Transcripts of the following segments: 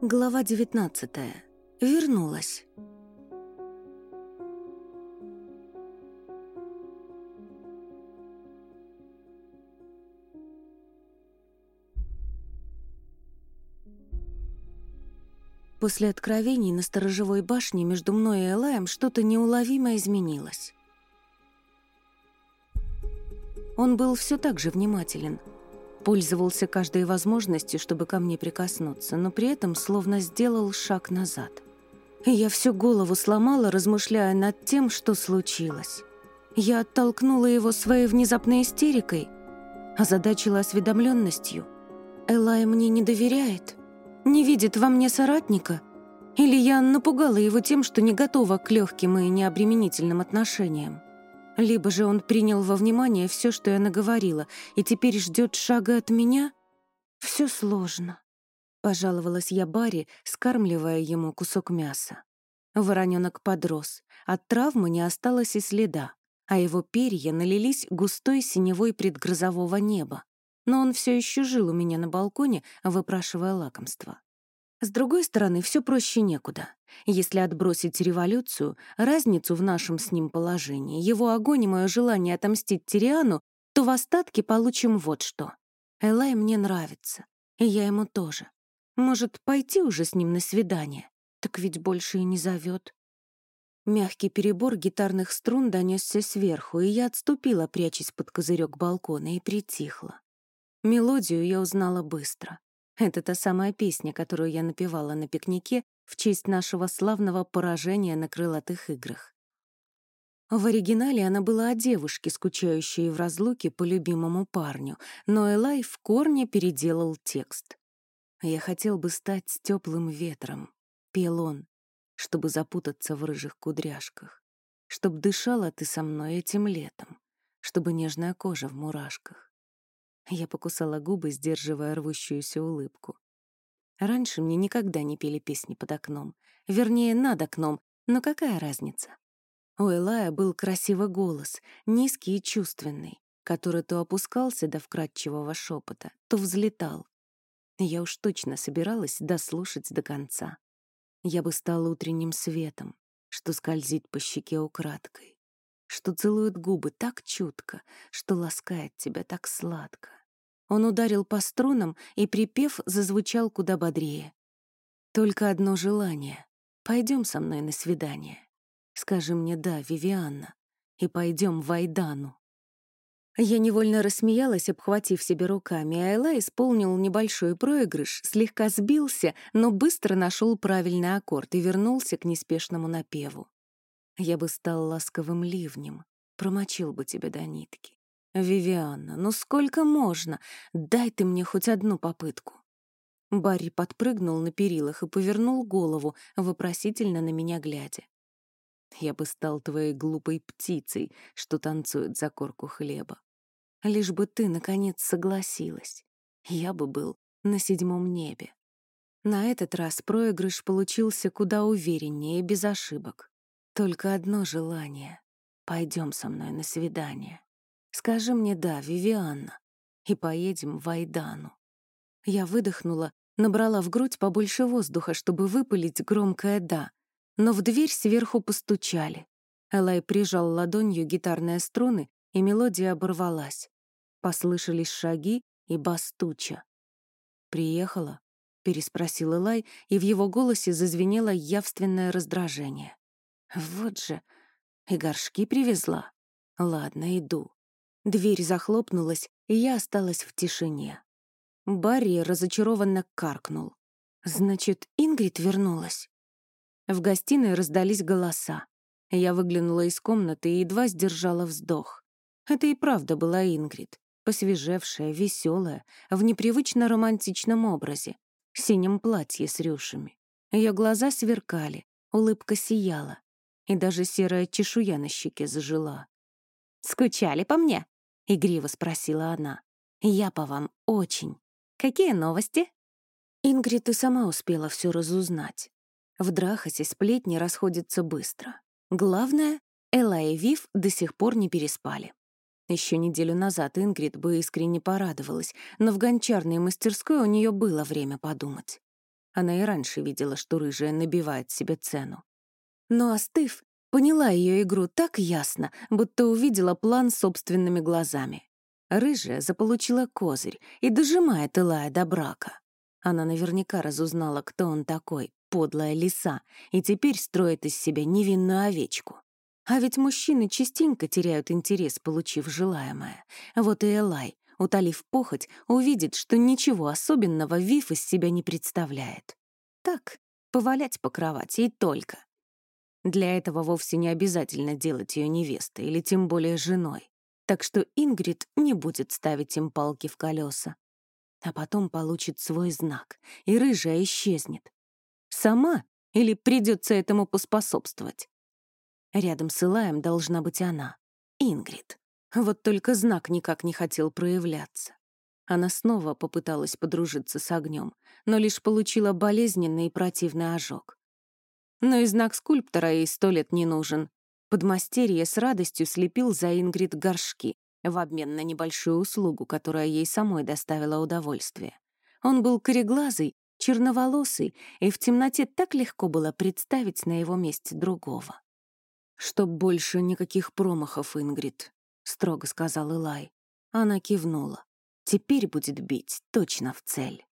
Глава 19. Вернулась. После откровений на сторожевой башне между мной и Элаем что-то неуловимо изменилось. Он был все так же внимателен, пользовался каждой возможностью, чтобы ко мне прикоснуться, но при этом словно сделал шаг назад. Я всю голову сломала, размышляя над тем, что случилось. Я оттолкнула его своей внезапной истерикой, озадачила осведомленностью. Элай мне не доверяет не видит во мне соратника? Или я напугала его тем, что не готова к легким и необременительным отношениям? Либо же он принял во внимание все, что я наговорила, и теперь ждет шага от меня? Все сложно. Пожаловалась я Барри, скармливая ему кусок мяса. Вороненок подрос, от травмы не осталось и следа, а его перья налились густой синевой предгрозового неба но он все еще жил у меня на балконе, выпрашивая лакомство. С другой стороны, все проще некуда. Если отбросить революцию, разницу в нашем с ним положении, его огонь и мое желание отомстить Тириану, то в остатке получим вот что. Элай мне нравится, и я ему тоже. Может, пойти уже с ним на свидание? Так ведь больше и не зовет. Мягкий перебор гитарных струн донесся сверху, и я отступила, прячась под козырек балкона, и притихла. Мелодию я узнала быстро. Это та самая песня, которую я напевала на пикнике в честь нашего славного поражения на крылатых играх. В оригинале она была о девушке, скучающей в разлуке по любимому парню, но Элай в корне переделал текст. «Я хотел бы стать теплым ветром», — пел он, чтобы запутаться в рыжих кудряшках, чтоб дышала ты со мной этим летом, чтобы нежная кожа в мурашках. Я покусала губы, сдерживая рвущуюся улыбку. Раньше мне никогда не пели песни под окном. Вернее, над окном, но какая разница? У Элая был красивый голос, низкий и чувственный, который то опускался до вкрадчивого шепота, то взлетал. Я уж точно собиралась дослушать до конца. Я бы стала утренним светом, что скользит по щеке украдкой, что целует губы так чутко, что ласкает тебя так сладко. Он ударил по струнам, и припев зазвучал куда бодрее. «Только одно желание. Пойдем со мной на свидание. Скажи мне «да», Вивианна, и пойдем в Айдану». Я невольно рассмеялась, обхватив себе руками, а Элла исполнил небольшой проигрыш, слегка сбился, но быстро нашел правильный аккорд и вернулся к неспешному напеву. «Я бы стал ласковым ливнем, промочил бы тебя до нитки. «Вивианна, ну сколько можно? Дай ты мне хоть одну попытку». Барри подпрыгнул на перилах и повернул голову, вопросительно на меня глядя. «Я бы стал твоей глупой птицей, что танцует за корку хлеба. Лишь бы ты, наконец, согласилась. Я бы был на седьмом небе». На этот раз проигрыш получился куда увереннее и без ошибок. Только одно желание — пойдем со мной на свидание. Скажи мне «да», Вивианна, и поедем в Айдану. Я выдохнула, набрала в грудь побольше воздуха, чтобы выпалить громкое «да», но в дверь сверху постучали. Элай прижал ладонью гитарные струны, и мелодия оборвалась. Послышались шаги и бас туча. «Приехала?» — переспросил Элай, и в его голосе зазвенело явственное раздражение. «Вот же, и горшки привезла. Ладно, иду». Дверь захлопнулась, и я осталась в тишине. Барри разочарованно каркнул. «Значит, Ингрид вернулась?» В гостиной раздались голоса. Я выглянула из комнаты и едва сдержала вздох. Это и правда была Ингрид, посвежевшая, веселая, в непривычно романтичном образе, в синем платье с рюшами. Ее глаза сверкали, улыбка сияла, и даже серая чешуя на щеке зажила. «Скучали по мне?» — игриво спросила она. «Я по вам очень. Какие новости?» Ингрид и сама успела все разузнать. В Драхасе сплетни расходятся быстро. Главное Элла и Вив до сих пор не переспали. Еще неделю назад Ингрид бы искренне порадовалась, но в гончарной мастерской у нее было время подумать. Она и раньше видела, что рыжая набивает себе цену. Но остыв, поняла ее игру так ясно, будто увидела план собственными глазами. Рыжая заполучила козырь и дожимает Илая до брака. Она наверняка разузнала, кто он такой, подлая лиса, и теперь строит из себя невинную овечку. А ведь мужчины частенько теряют интерес, получив желаемое. Вот и Элай, утолив похоть, увидит, что ничего особенного Вив из себя не представляет. Так, повалять по кровати и только. Для этого вовсе не обязательно делать ее невестой или тем более женой. Так что Ингрид не будет ставить им палки в колеса. А потом получит свой знак, и рыжая исчезнет. Сама или придется этому поспособствовать? Рядом с Илаем должна быть она, Ингрид. Вот только знак никак не хотел проявляться. Она снова попыталась подружиться с огнем, но лишь получила болезненный и противный ожог. Но и знак скульптора ей сто лет не нужен. Подмастерье с радостью слепил за Ингрид горшки в обмен на небольшую услугу, которая ей самой доставила удовольствие. Он был кореглазый, черноволосый, и в темноте так легко было представить на его месте другого. «Чтоб больше никаких промахов, Ингрид», — строго сказал Илай. Она кивнула. «Теперь будет бить точно в цель».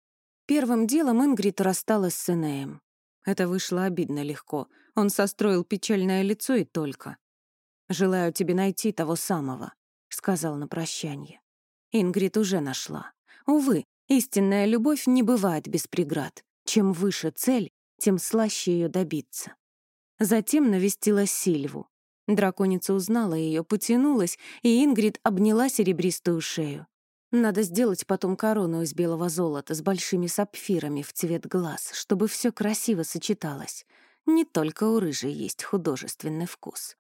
Первым делом Ингрид рассталась с Энеем. Это вышло обидно легко. Он состроил печальное лицо и только. «Желаю тебе найти того самого», — сказал на прощание. Ингрид уже нашла. Увы, истинная любовь не бывает без преград. Чем выше цель, тем слаще ее добиться. Затем навестила Сильву. Драконица узнала ее, потянулась, и Ингрид обняла серебристую шею. Надо сделать потом корону из белого золота с большими сапфирами в цвет глаз, чтобы все красиво сочеталось. Не только у рыжей есть художественный вкус.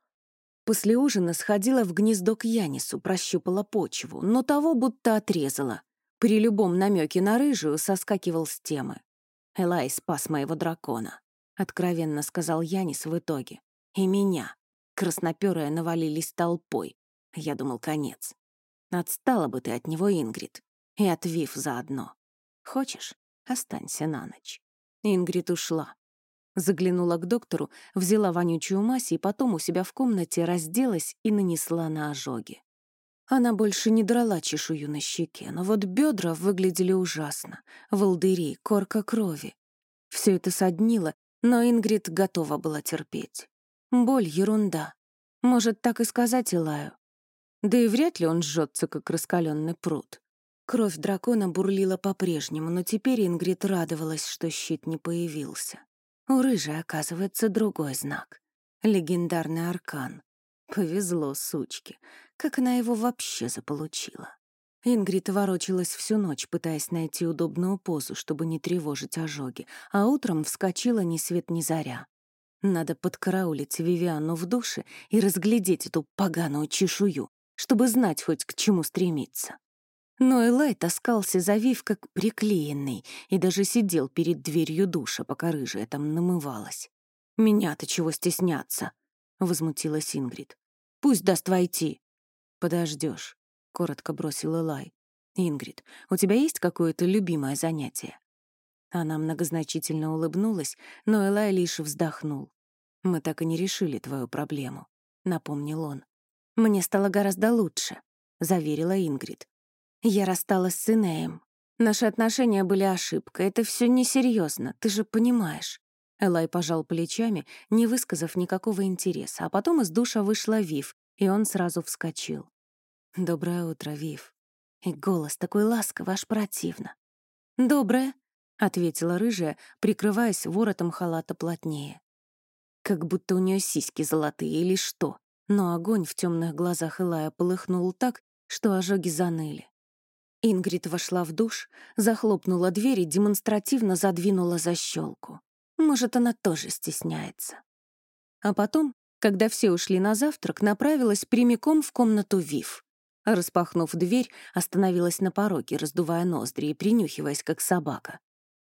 После ужина сходила в гнездо к Янису, прощупала почву, но того будто отрезала. При любом намеке на рыжую соскакивал с темы. Элай спас моего дракона. — откровенно сказал Янис в итоге. «И меня. Краснопёрые навалились толпой. Я думал, конец. Отстала бы ты от него, Ингрид. И от Вив заодно. Хочешь, останься на ночь». Ингрид ушла. Заглянула к доктору, взяла вонючую мазь и потом у себя в комнате разделась и нанесла на ожоги. Она больше не драла чешую на щеке, но вот бедра выглядели ужасно. Волдыри, корка крови. Все это соднило но Ингрид готова была терпеть. Боль — ерунда. Может, так и сказать Илаю. Да и вряд ли он жжется, как раскаленный пруд. Кровь дракона бурлила по-прежнему, но теперь Ингрид радовалась, что щит не появился. У рыжей, оказывается, другой знак. Легендарный аркан. Повезло сучке. Как она его вообще заполучила? Ингрид ворочалась всю ночь, пытаясь найти удобную позу, чтобы не тревожить ожоги, а утром вскочила ни свет ни заря. Надо подкараулить Вивиану в душе и разглядеть эту поганую чешую, чтобы знать хоть к чему стремиться. Но Элай таскался за Вив как приклеенный и даже сидел перед дверью душа, пока рыжая там намывалась. «Меня-то чего стесняться?» — возмутилась Ингрид. «Пусть даст войти». «Подождешь коротко бросила Лай. «Ингрид, у тебя есть какое-то любимое занятие?» Она многозначительно улыбнулась, но Элай лишь вздохнул. «Мы так и не решили твою проблему», — напомнил он. «Мне стало гораздо лучше», — заверила Ингрид. «Я рассталась с Инеем. Наши отношения были ошибкой. Это все несерьезно, ты же понимаешь». Элай пожал плечами, не высказав никакого интереса, а потом из душа вышла Вив, и он сразу вскочил. «Доброе утро, Вив». И голос такой ласковый, аж противно. «Доброе», — ответила рыжая, прикрываясь воротом халата плотнее. Как будто у нее сиськи золотые или что. Но огонь в темных глазах Илая полыхнул так, что ожоги заныли. Ингрид вошла в душ, захлопнула дверь и демонстративно задвинула защелку. Может, она тоже стесняется. А потом, когда все ушли на завтрак, направилась прямиком в комнату Вив. Распахнув дверь, остановилась на пороге, раздувая ноздри и принюхиваясь, как собака.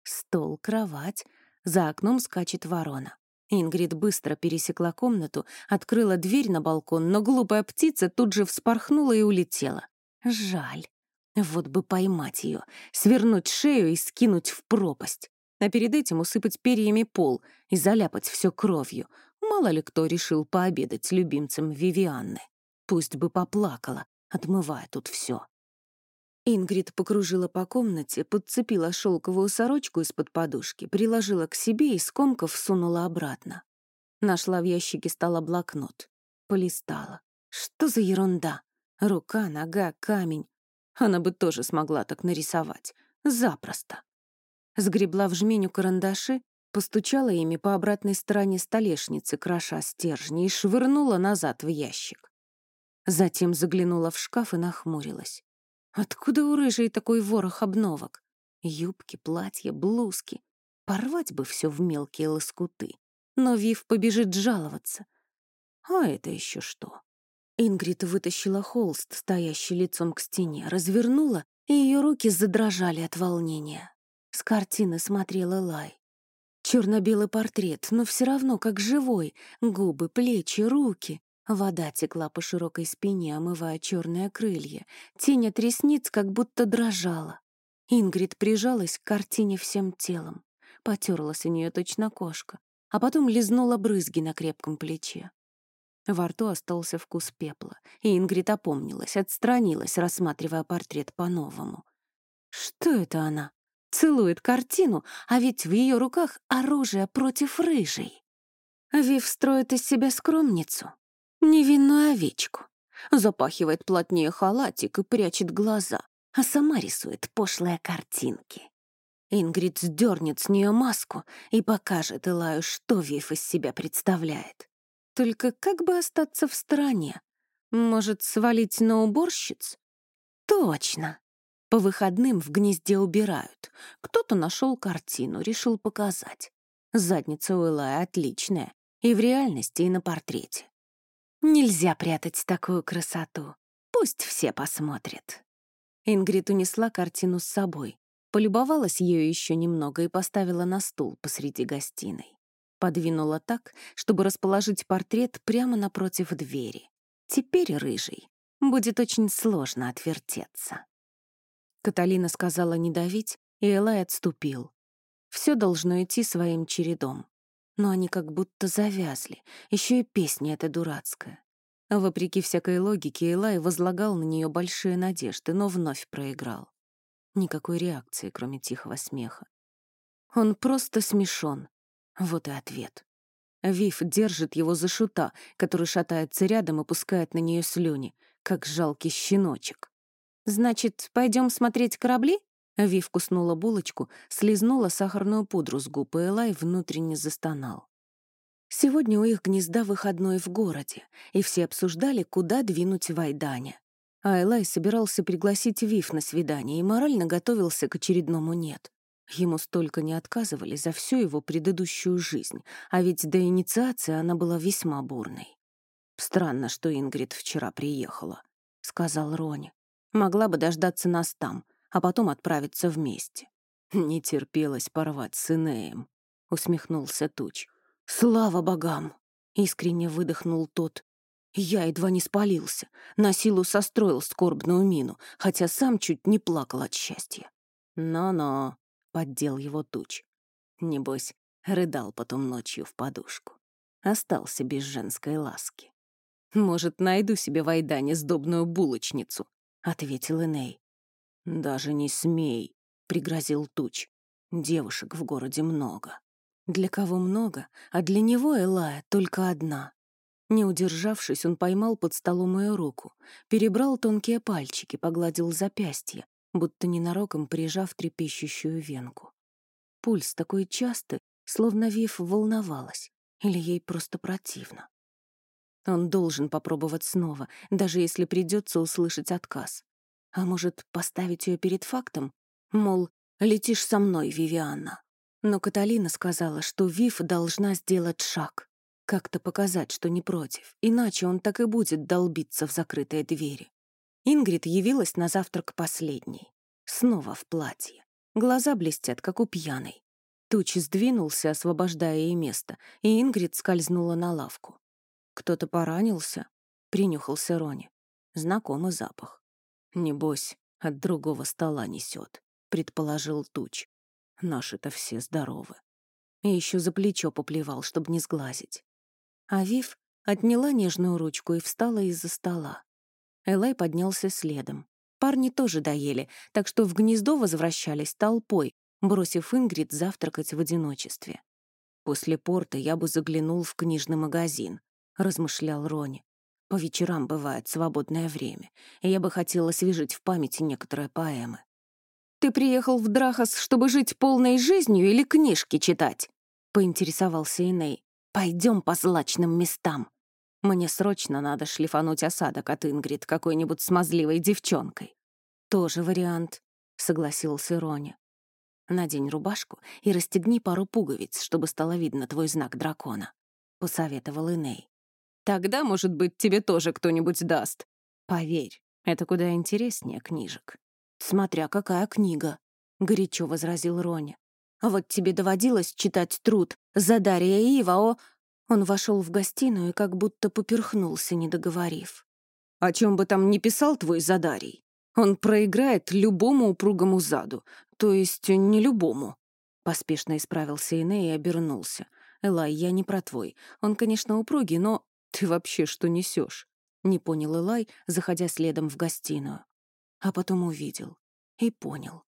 Стол, кровать, за окном скачет ворона. Ингрид быстро пересекла комнату, открыла дверь на балкон, но глупая птица тут же вспорхнула и улетела. Жаль. Вот бы поймать ее, свернуть шею и скинуть в пропасть. А перед этим усыпать перьями пол и заляпать все кровью. Мало ли кто решил пообедать любимцем Вивианны. Пусть бы поплакала, отмывая тут все. Ингрид покружила по комнате, подцепила шелковую сорочку из-под подушки, приложила к себе и скомков сунула обратно. Нашла в ящике стола блокнот. Полистала. Что за ерунда? Рука, нога, камень. Она бы тоже смогла так нарисовать. Запросто. Сгребла в жменю карандаши, постучала ими по обратной стороне столешницы, кроша стержни, и швырнула назад в ящик. Затем заглянула в шкаф и нахмурилась. Откуда у рыжей такой ворох обновок? Юбки, платья, блузки. Порвать бы все в мелкие лоскуты. Но Вив побежит жаловаться. А это еще что? Ингрид вытащила холст, стоящий лицом к стене, развернула, и ее руки задрожали от волнения. С картины смотрела Лай. Черно-белый портрет, но все равно как живой. Губы, плечи, руки. Вода текла по широкой спине, омывая черные крылья. Тень от ресниц как будто дрожала. Ингрид прижалась к картине всем телом. Потерлась у нее точно кошка, а потом лизнула брызги на крепком плече. Во рту остался вкус пепла, и Ингрид опомнилась, отстранилась, рассматривая портрет по-новому. Что это она? Целует картину, а ведь в ее руках оружие против рыжей. Вив строит из себя скромницу, невинную овечку. Запахивает плотнее халатик и прячет глаза, а сама рисует пошлые картинки. Ингрид сдернет с нее маску и покажет Илаю, что Вив из себя представляет. Только как бы остаться в стороне? Может, свалить на уборщиц? Точно. По выходным в гнезде убирают. Кто-то нашел картину, решил показать. Задница у Илая отличная. И в реальности, и на портрете. Нельзя прятать такую красоту. Пусть все посмотрят. Ингрид унесла картину с собой, полюбовалась ею еще немного и поставила на стул посреди гостиной. Подвинула так, чтобы расположить портрет прямо напротив двери. Теперь рыжий. Будет очень сложно отвертеться. Каталина сказала не давить, и Элай отступил. Все должно идти своим чередом но они как будто завязли. Еще и песня эта дурацкая. Вопреки всякой логике, Элай возлагал на нее большие надежды, но вновь проиграл. Никакой реакции, кроме тихого смеха. Он просто смешон. Вот и ответ. Вив держит его за шута, который шатается рядом и пускает на нее слюни, как жалкий щеночек. «Значит, пойдем смотреть корабли?» Ви вкуснула булочку, слезнула сахарную пудру с губ, и Элай внутренне застонал. Сегодня у их гнезда выходной в городе, и все обсуждали, куда двинуть в. А Элай собирался пригласить Вив на свидание и морально готовился к очередному «нет». Ему столько не отказывали за всю его предыдущую жизнь, а ведь до инициации она была весьма бурной. «Странно, что Ингрид вчера приехала», — сказал Рони. «Могла бы дождаться нас там, а потом отправиться вместе. Не терпелось порвать с Инеем, усмехнулся Туч. Слава богам! Искренне выдохнул тот. Я едва не спалился, на силу состроил скорбную мину, хотя сам чуть не плакал от счастья. «Но-но», — поддел его Туч. Небось, рыдал потом ночью в подушку. Остался без женской ласки. «Может, найду себе в Айдане сдобную булочницу», — ответил Иней. «Даже не смей», — пригрозил Туч. «Девушек в городе много». Для кого много, а для него Элая только одна. Не удержавшись, он поймал под столом мою руку, перебрал тонкие пальчики, погладил запястье, будто ненароком прижав трепещущую венку. Пульс такой частый, словно Вив волновалась, или ей просто противно. Он должен попробовать снова, даже если придется услышать отказ. А может, поставить ее перед фактом? Мол, летишь со мной, Вивианна. Но Каталина сказала, что Вив должна сделать шаг. Как-то показать, что не против, иначе он так и будет долбиться в закрытые двери. Ингрид явилась на завтрак последней. Снова в платье. Глаза блестят, как у пьяной. Туч сдвинулся, освобождая ей место, и Ингрид скользнула на лавку. «Кто-то поранился?» — принюхался Рони. Знакомый запах. «Небось, от другого стола несет», — предположил Туч. «Наши-то все здоровы». И еще за плечо поплевал, чтобы не сглазить. А Вив отняла нежную ручку и встала из-за стола. Элай поднялся следом. Парни тоже доели, так что в гнездо возвращались толпой, бросив Ингрид завтракать в одиночестве. «После порта я бы заглянул в книжный магазин», — размышлял Рони. «По вечерам бывает свободное время, и я бы хотел освежить в памяти некоторые поэмы». «Ты приехал в Драхас, чтобы жить полной жизнью или книжки читать?» — поинтересовался Иней. «Пойдем по злачным местам. Мне срочно надо шлифануть осадок от Ингрид какой-нибудь смазливой девчонкой». «Тоже вариант», — согласился Рони. Надень рубашку и расстегни пару пуговиц, чтобы стало видно твой знак дракона», — посоветовал Иней. «Тогда, может быть, тебе тоже кто-нибудь даст. Поверь, это куда интереснее книжек». «Смотря какая книга», — горячо возразил Рони. «А вот тебе доводилось читать труд «Задария Ива» о...» Он вошел в гостиную и как будто поперхнулся, не договорив. «О чем бы там ни писал твой Задарий, он проиграет любому упругому заду, то есть не любому. Поспешно исправился Ине и обернулся. «Элай, я не про твой. Он, конечно, упругий, но ты вообще что несешь? Не понял Элай, заходя следом в гостиную. А потом увидел. И понял.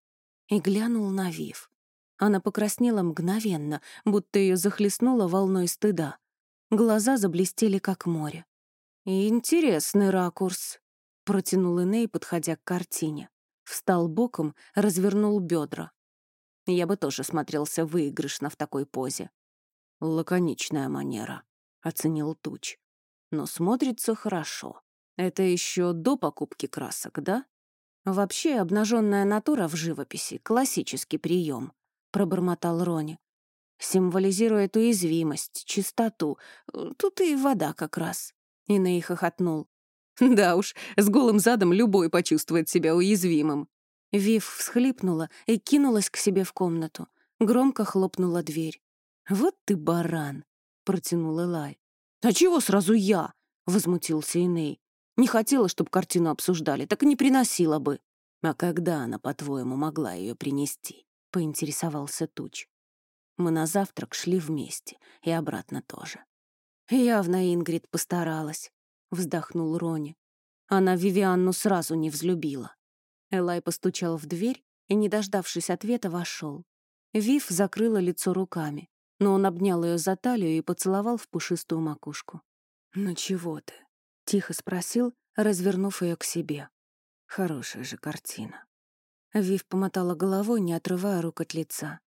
И глянул на Вив. Она покраснела мгновенно, будто ее захлестнула волной стыда. Глаза заблестели, как море. «Интересный ракурс», Протянул Иней, подходя к картине. Встал боком, развернул бедра. Я бы тоже смотрелся выигрышно в такой позе. «Лаконичная манера», — оценил Туч. «Но смотрится хорошо. Это еще до покупки красок, да?» «Вообще, обнаженная натура в живописи — классический прием», — пробормотал Рони. «Символизирует уязвимость, чистоту. Тут и вода как раз». Иней хохотнул. Да уж, с голым задом любой почувствует себя уязвимым. Вив всхлипнула и кинулась к себе в комнату. Громко хлопнула дверь. «Вот ты баран!» — протянул Элай. «А чего сразу я?» — возмутился Иней. «Не хотела, чтобы картину обсуждали, так и не приносила бы». «А когда она, по-твоему, могла ее принести?» — поинтересовался Туч. Мы на завтрак шли вместе, и обратно тоже. Явно Ингрид постаралась. — вздохнул Рони. Она Вивианну сразу не взлюбила. Элай постучал в дверь и, не дождавшись ответа, вошел. Вив закрыла лицо руками, но он обнял ее за талию и поцеловал в пушистую макушку. «Ну чего ты?» — тихо спросил, развернув ее к себе. «Хорошая же картина». Вив помотала головой, не отрывая рук от лица.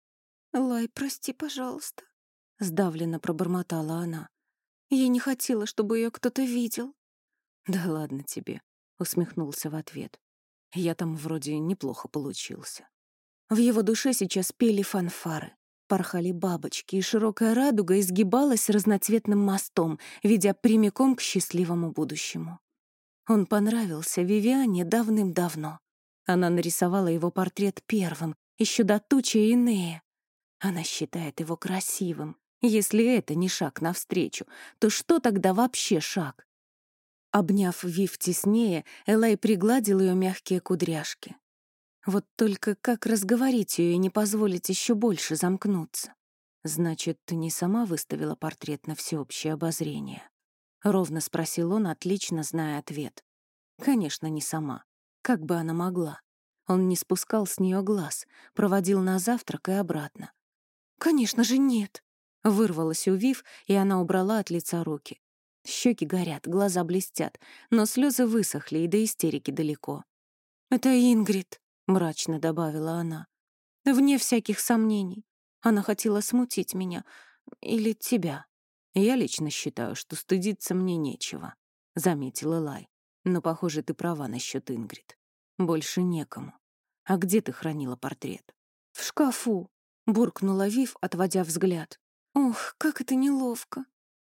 «Лай, прости, пожалуйста», — сдавленно пробормотала она. Я не хотела, чтобы ее кто-то видел. Да ладно тебе, усмехнулся в ответ. Я там вроде неплохо получился. В его душе сейчас пели фанфары, порхали бабочки, и широкая радуга изгибалась разноцветным мостом, ведя прямиком к счастливому будущему. Он понравился Вивиане давным-давно. Она нарисовала его портрет первым, еще до тучи Инея. Она считает его красивым, если это не шаг навстречу, то что тогда вообще шаг? Обняв Вив теснее, Элай пригладил ее мягкие кудряшки. Вот только как разговорить ее и не позволить еще больше замкнуться? Значит, ты не сама выставила портрет на всеобщее обозрение? Ровно спросил он, отлично зная ответ. Конечно, не сама. Как бы она могла? Он не спускал с нее глаз, проводил на завтрак и обратно. «Конечно же нет!» Вырвалась у Вив, и она убрала от лица руки. Щеки горят, глаза блестят, но слезы высохли, и до истерики далеко. «Это Ингрид», — мрачно добавила она. «Вне всяких сомнений. Она хотела смутить меня. Или тебя. Я лично считаю, что стыдиться мне нечего», — заметила Лай. «Но, похоже, ты права насчет Ингрид. Больше некому. А где ты хранила портрет?» «В шкафу», — буркнула Вив, отводя взгляд. «Ох, как это неловко!»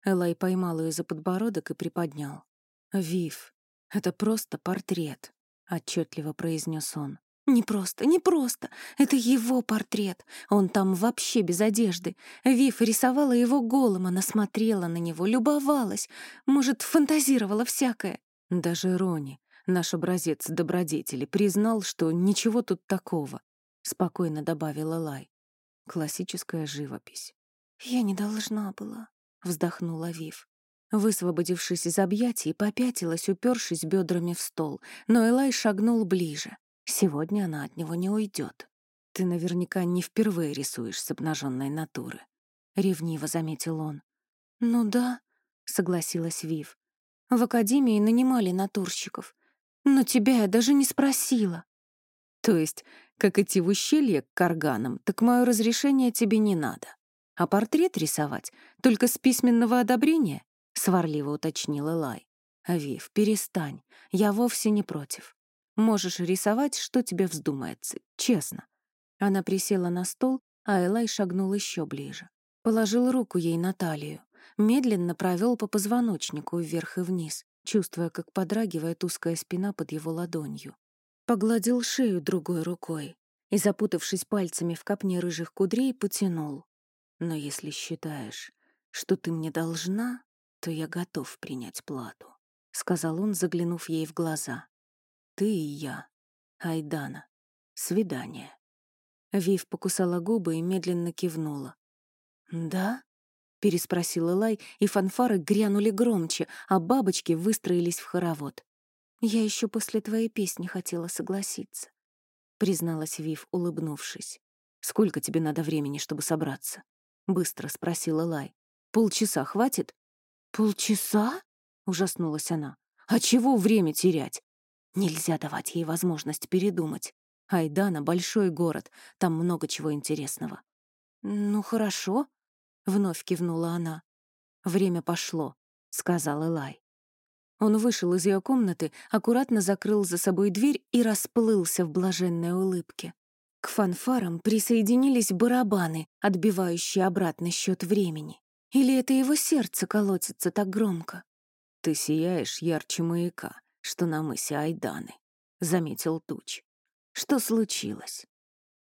Элай поймал ее за подбородок и приподнял. «Вив, это просто портрет», — отчетливо произнес он. Не просто, не просто. Это его портрет. Он там вообще без одежды. Вив рисовала его голым, она смотрела на него, любовалась. Может, фантазировала всякое. Даже Рони, наш образец добродетели, признал, что ничего тут такого. Спокойно добавила Лай. Классическая живопись. «Я не должна была», — вздохнула Вив. Высвободившись из объятий, попятилась, упершись бедрами в стол, но Элай шагнул ближе. Сегодня она от него не уйдет. Ты наверняка не впервые рисуешь с обнаженной натуры. Ревниво заметил он. Ну да, согласилась Вив. В академии нанимали натурщиков. Но тебя я даже не спросила. То есть, как идти в ущелье к карганам, так мое разрешение тебе не надо. А портрет рисовать только с письменного одобрения? Сварливо уточнила Лай. Вив, перестань, я вовсе не против. Можешь рисовать, что тебе вздумается, честно. Она присела на стол, а Элай шагнул еще ближе. Положил руку ей на талию, медленно провел по позвоночнику вверх и вниз, чувствуя, как подрагивает узкая спина под его ладонью. Погладил шею другой рукой и, запутавшись пальцами в копне рыжих кудрей, потянул. «Но если считаешь, что ты мне должна, то я готов принять плату», — сказал он, заглянув ей в глаза. Ты и я. Айдана. Свидание. Вив покусала губы и медленно кивнула. «Да?» — переспросила Лай, и фанфары грянули громче, а бабочки выстроились в хоровод. «Я еще после твоей песни хотела согласиться», — призналась Вив, улыбнувшись. «Сколько тебе надо времени, чтобы собраться?» — быстро спросила Лай. «Полчаса хватит?» «Полчаса?» — ужаснулась она. «А чего время терять? Нельзя давать ей возможность передумать. Айдана — большой город, там много чего интересного. «Ну, хорошо», — вновь кивнула она. «Время пошло», — сказал Элай. Он вышел из ее комнаты, аккуратно закрыл за собой дверь и расплылся в блаженной улыбке. К фанфарам присоединились барабаны, отбивающие обратный счет времени. Или это его сердце колотится так громко? «Ты сияешь ярче маяка», что на мысе Айданы», — заметил Туч. «Что случилось?»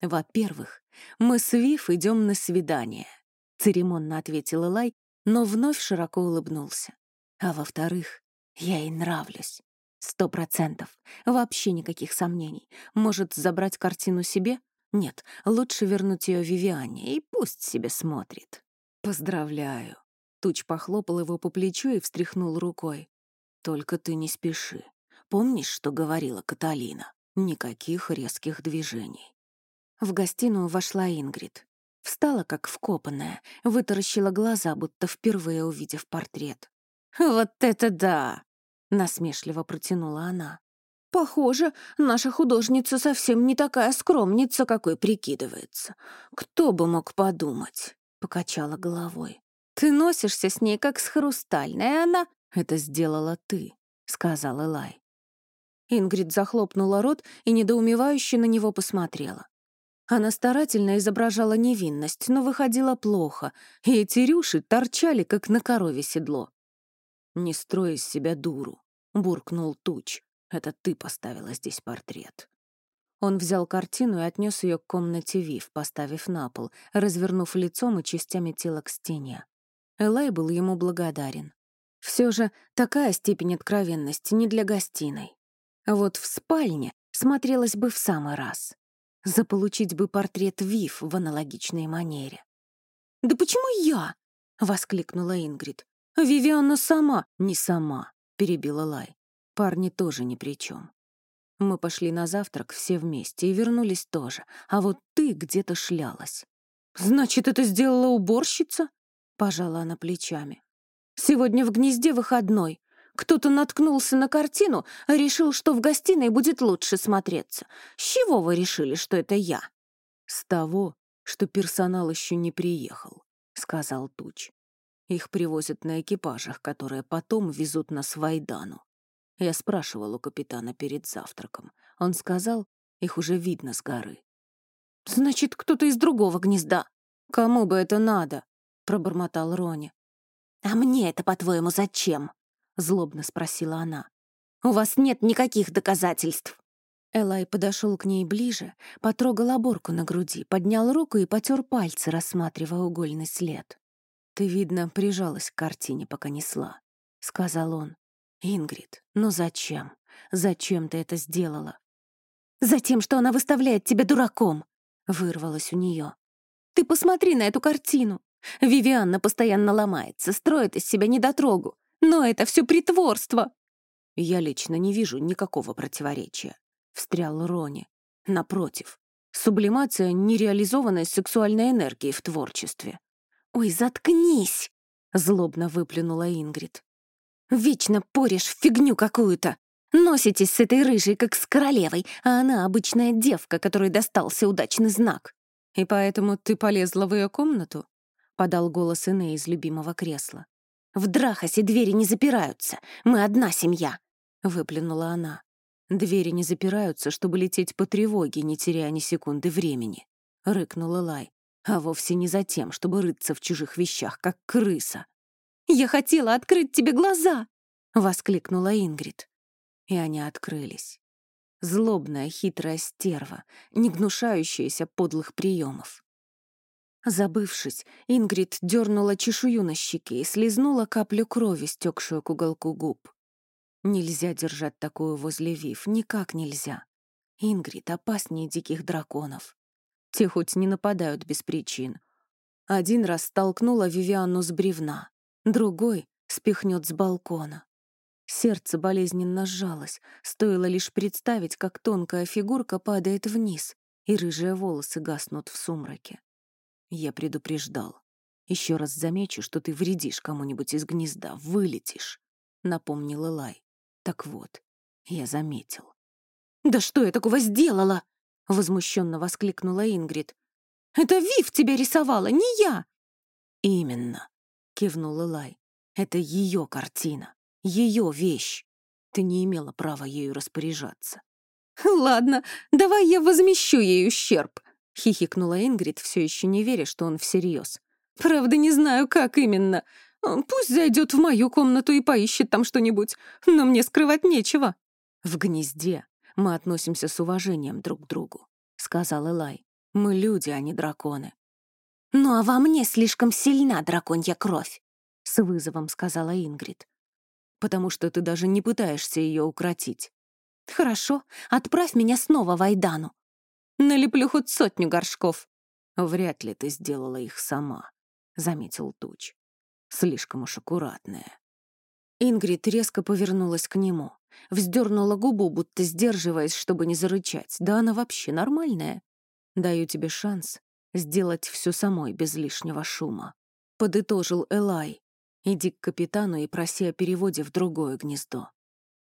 «Во-первых, мы с Вив идем на свидание», — церемонно ответил Элай, но вновь широко улыбнулся. «А во-вторых, я ей нравлюсь. Сто процентов. Вообще никаких сомнений. Может, забрать картину себе? Нет, лучше вернуть ее Вивиане, и пусть себе смотрит. Поздравляю. Туч похлопал его по плечу и встряхнул рукой. Только ты не спеши. Помнишь, что говорила Каталина? Никаких резких движений. В гостиную вошла Ингрид. Встала, как вкопанная, вытаращила глаза, будто впервые увидев портрет. «Вот это да!» — насмешливо протянула она. «Похоже, наша художница совсем не такая скромница, какой прикидывается. Кто бы мог подумать?» — покачала головой. «Ты носишься с ней, как с хрустальной, а она «Это сделала ты», — сказал Элай. Ингрид захлопнула рот и недоумевающе на него посмотрела. Она старательно изображала невинность, но выходила плохо, и эти рюши торчали, как на корове седло. «Не строй из себя дуру», — буркнул Туч. «Это ты поставила здесь портрет». Он взял картину и отнес ее к комнате Вив, поставив на пол, развернув лицом и частями тела к стене. Элай был ему благодарен. Все же такая степень откровенности не для гостиной. А вот в спальне смотрелась бы в самый раз. Заполучить бы портрет Вив в аналогичной манере. «Да почему я?» — воскликнула Ингрид. «Вивианна сама». «Не сама», — перебила Лай. «Парни тоже ни при чем. Мы пошли на завтрак все вместе и вернулись тоже, а вот ты где-то шлялась». «Значит, это сделала уборщица?» — пожала она плечами. Сегодня в гнезде выходной. Кто-то наткнулся на картину, решил, что в гостиной будет лучше смотреться. С чего вы решили, что это я? С того, что персонал еще не приехал, сказал Туч. Их привозят на экипажах, которые потом везут нас в Айдану. Я спрашивал у капитана перед завтраком. Он сказал, их уже видно с горы. «Значит, кто-то из другого гнезда. Кому бы это надо?» — пробормотал Рони. «А мне это, по-твоему, зачем?» — злобно спросила она. «У вас нет никаких доказательств». Элай подошел к ней ближе, потрогал оборку на груди, поднял руку и потер пальцы, рассматривая угольный след. «Ты, видно, прижалась к картине, пока несла», — сказал он. «Ингрид, ну зачем? Зачем ты это сделала?» «Затем, что она выставляет тебя дураком!» — вырвалось у нее. «Ты посмотри на эту картину! Вивианна постоянно ломается, строит из себя недотрогу. Но это все притворство!» «Я лично не вижу никакого противоречия», — встрял Рони. «Напротив, сублимация нереализованной сексуальной энергии в творчестве». «Ой, заткнись!» — злобно выплюнула Ингрид. «Вечно порешь фигню какую-то! Носитесь с этой рыжей, как с королевой, а она обычная девка, которой достался удачный знак». «И поэтому ты полезла в ее комнату?» — подал голос Ине из любимого кресла. «В Драхасе двери не запираются. Мы одна семья», — выплюнула она. «Двери не запираются, чтобы лететь по тревоге, не теряя ни секунды времени», — рыкнула Лай. «А вовсе не за тем, чтобы рыться в чужих вещах, как крыса». «Я хотела открыть тебе глаза!» — воскликнула Ингрид. И они открылись. Злобная, хитрая стерва, не гнушающаяся подлых приемов. Забывшись, Ингрид дернула чешую на щеке и слезнула каплю крови, стекшую к уголку губ. Нельзя держать такую возле Вив, никак нельзя. Ингрид опаснее диких драконов. Те хоть не нападают без причин. Один раз столкнула Вивианну с бревна, другой спихнет с балкона. Сердце болезненно сжалось, стоило лишь представить, как тонкая фигурка падает вниз, и рыжие волосы гаснут в сумраке. Я предупреждал. Еще раз замечу, что ты вредишь кому-нибудь из гнезда, вылетишь, — напомнила Лай. Так вот, я заметил. «Да что я такого сделала?» — возмущенно воскликнула Ингрид. «Это Вив тебя рисовала, не я!» «Именно», — кивнула Лай. «Это ее картина, ее вещь. Ты не имела права ею распоряжаться». «Ладно, давай я возмещу ей ущерб», — хихикнула Ингрид, все еще не веря, что он всерьез. «Правда, не знаю, как именно. Пусть зайдет в мою комнату и поищет там что-нибудь, но мне скрывать нечего». «В гнезде мы относимся с уважением друг к другу», — сказал Элай. «Мы люди, а не драконы». «Ну а во мне слишком сильна драконья кровь», — с вызовом сказала Ингрид. «Потому что ты даже не пытаешься ее укротить». «Хорошо, отправь меня снова в Айдану. Налеплю хоть сотню горшков». «Вряд ли ты сделала их сама», — заметил Туч. «Слишком уж аккуратная». Ингрид резко повернулась к нему, вздернула губу, будто сдерживаясь, чтобы не зарычать. Да она вообще нормальная. Даю тебе шанс сделать все самой, без лишнего шума. Подытожил Элай. Иди к капитану и проси о переводе в другое гнездо.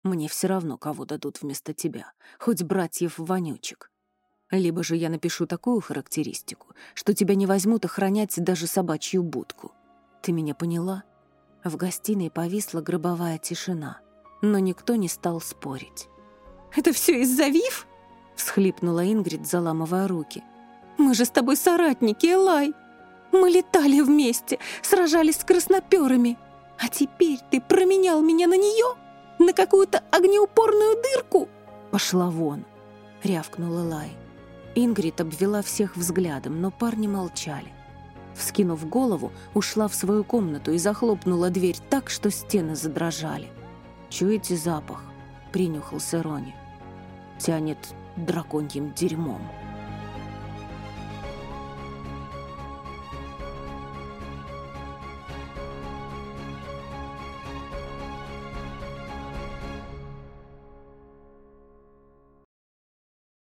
Мне все равно, кого дадут вместо тебя, хоть братьев-вонючек. Либо же я напишу такую характеристику, что тебя не возьмут охранять даже собачью будку. Ты меня поняла?» В гостиной повисла гробовая тишина, но никто не стал спорить. «Это все из-за Вив?» — всхлипнула Ингрид, заламывая руки. «Мы же с тобой соратники, Элай! Мы летали вместе, сражались с красноперами, а теперь ты променял меня на нее? На какую-то огнеупорную дырку?» «Пошла вон!» — рявкнула Лай. Ингрид обвела всех взглядом, но парни молчали. Вскинув голову, ушла в свою комнату и захлопнула дверь так, что стены задрожали. «Чуете запах?» — принюхался Рони. «Тянет драконьим дерьмом».